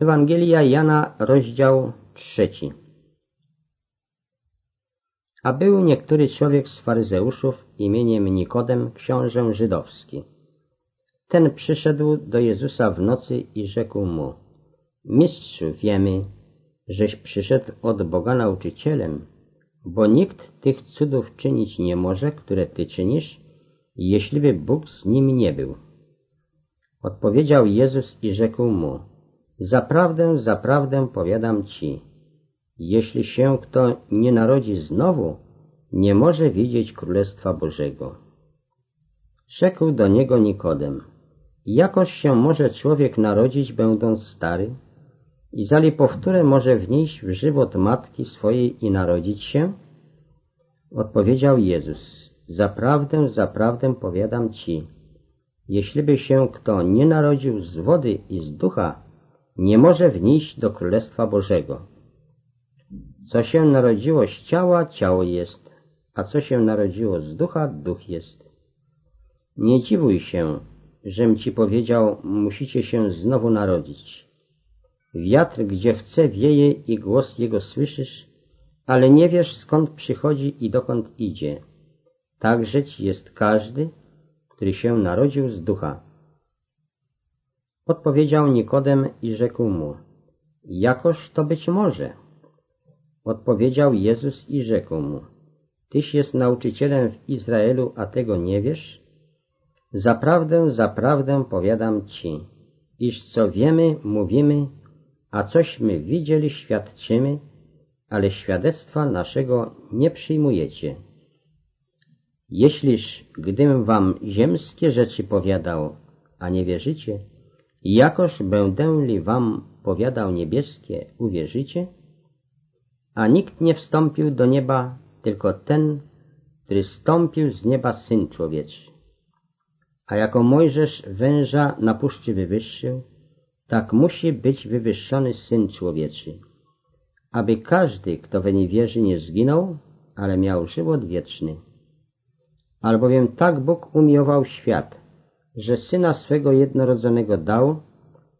Ewangelia Jana, rozdział trzeci. A był niektóry człowiek z faryzeuszów imieniem Nikodem, książę żydowski. Ten przyszedł do Jezusa w nocy i rzekł mu, Mistrzu, wiemy, żeś przyszedł od Boga nauczycielem, bo nikt tych cudów czynić nie może, które Ty czynisz, jeśliby Bóg z nim nie był. Odpowiedział Jezus i rzekł mu, Zaprawdę, zaprawdę powiadam Ci, jeśli się kto nie narodzi znowu, nie może widzieć Królestwa Bożego. Rzekł do niego Nikodem, jakoż się może człowiek narodzić będąc stary? I zali powtórę może wnieść w żywot matki swojej i narodzić się? Odpowiedział Jezus, zaprawdę, zaprawdę powiadam Ci, jeśliby się kto nie narodził z wody i z ducha, nie może wnieść do Królestwa Bożego. Co się narodziło z ciała, ciało jest, a co się narodziło z ducha, duch jest. Nie dziwuj się, żem ci powiedział, musicie się znowu narodzić. Wiatr, gdzie chce, wieje i głos jego słyszysz, ale nie wiesz, skąd przychodzi i dokąd idzie. Takżeć jest każdy, który się narodził z ducha. Odpowiedział Nikodem i rzekł mu, jakoż to być może? Odpowiedział Jezus i rzekł mu, Tyś jest nauczycielem w Izraelu, a tego nie wiesz? Zaprawdę, zaprawdę powiadam Ci, iż co wiemy, mówimy, a cośmy widzieli, świadczymy, ale świadectwa naszego nie przyjmujecie. Jeśliż, gdym wam ziemskie rzeczy powiadał, a nie wierzycie, jakoż będę li wam powiadał niebieskie, uwierzycie? A nikt nie wstąpił do nieba, tylko ten, który stąpił z nieba Syn Człowieczy. A jako Mojżesz węża na puszczy wywyższył, tak musi być wywyższony Syn Człowieczy, aby każdy, kto we nie wierzy, nie zginął, ale miał żywot wieczny. Albowiem tak Bóg umiłował świat, że Syna swego jednorodzonego dał,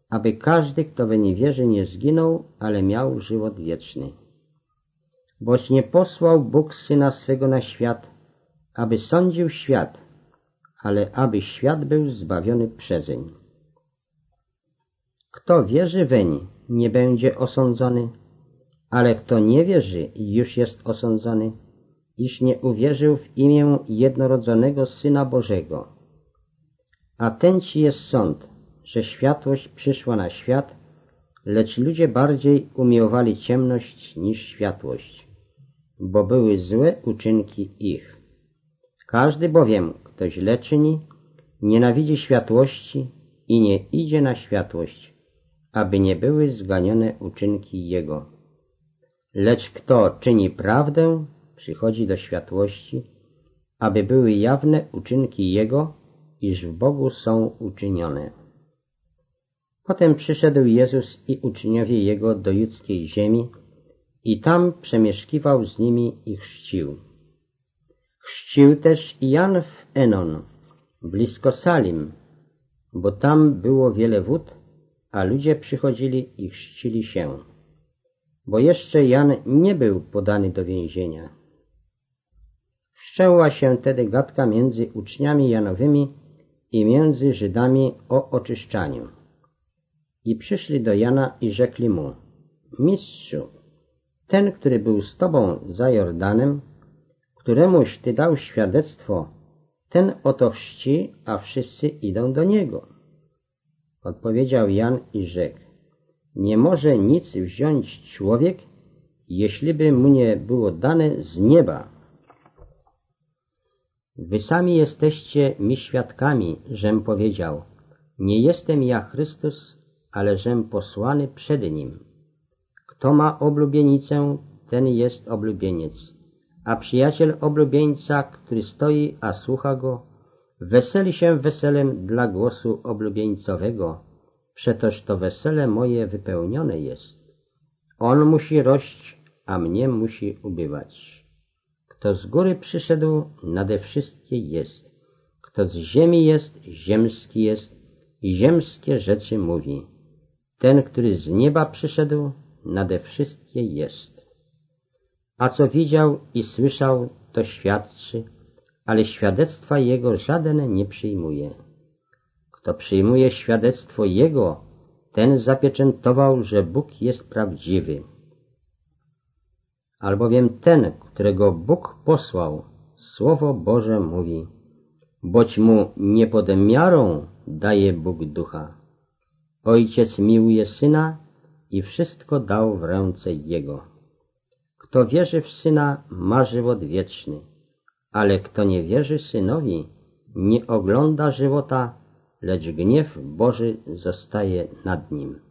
aby każdy, kto we nie wierzy, nie zginął, ale miał żywot wieczny. Boś nie posłał Bóg Syna swego na świat, aby sądził świat, ale aby świat był zbawiony przezeń. Kto wierzy weń, nie będzie osądzony, ale kto nie wierzy, już jest osądzony, iż nie uwierzył w imię jednorodzonego Syna Bożego. A ten ci jest sąd, że światłość przyszła na świat, lecz ludzie bardziej umiłowali ciemność niż światłość, bo były złe uczynki ich. Każdy bowiem, kto źle czyni, nienawidzi światłości i nie idzie na światłość, aby nie były zganione uczynki Jego. Lecz kto czyni prawdę, przychodzi do światłości, aby były jawne uczynki Jego, iż w Bogu są uczynione. Potem przyszedł Jezus i uczniowie Jego do judzkiej ziemi i tam przemieszkiwał z nimi i chrzcił. Chrzcił też Jan w Enon, blisko Salim, bo tam było wiele wód, a ludzie przychodzili i chrzcili się, bo jeszcze Jan nie był podany do więzienia. Wszczęła się tedy gadka między uczniami Janowymi i między Żydami o oczyszczaniu. I przyszli do Jana i rzekli mu, Mistrzu, ten, który był z Tobą za Jordanem, któremuś Ty dał świadectwo, ten oto chrzci, a wszyscy idą do Niego. Odpowiedział Jan i rzekł, nie może nic wziąć człowiek, jeśliby mu nie było dane z nieba. Wy sami jesteście mi świadkami, żem powiedział, nie jestem ja Chrystus, ale żem posłany przed Nim. Kto ma oblubienicę, ten jest oblubieniec, a przyjaciel oblubieńca, który stoi, a słucha go, weseli się weselem dla głosu oblubieńcowego, przetoż to wesele moje wypełnione jest. On musi rość, a mnie musi ubywać. Kto z góry przyszedł, nade wszystkie jest. Kto z ziemi jest, ziemski jest i ziemskie rzeczy mówi. ten, który z nieba przyszedł, nade wszystkie jest. A co widział i słyszał, to świadczy, ale świadectwa Jego żaden nie przyjmuje. Kto przyjmuje świadectwo Jego, ten zapieczętował, że Bóg jest prawdziwy. Albowiem ten, którego Bóg posłał, Słowo Boże mówi, boć mu nie pod miarą daje Bóg ducha. Ojciec miłuje Syna i wszystko dał w ręce Jego. Kto wierzy w Syna, ma żywot wieczny, ale kto nie wierzy Synowi, nie ogląda żywota, lecz gniew Boży zostaje nad nim.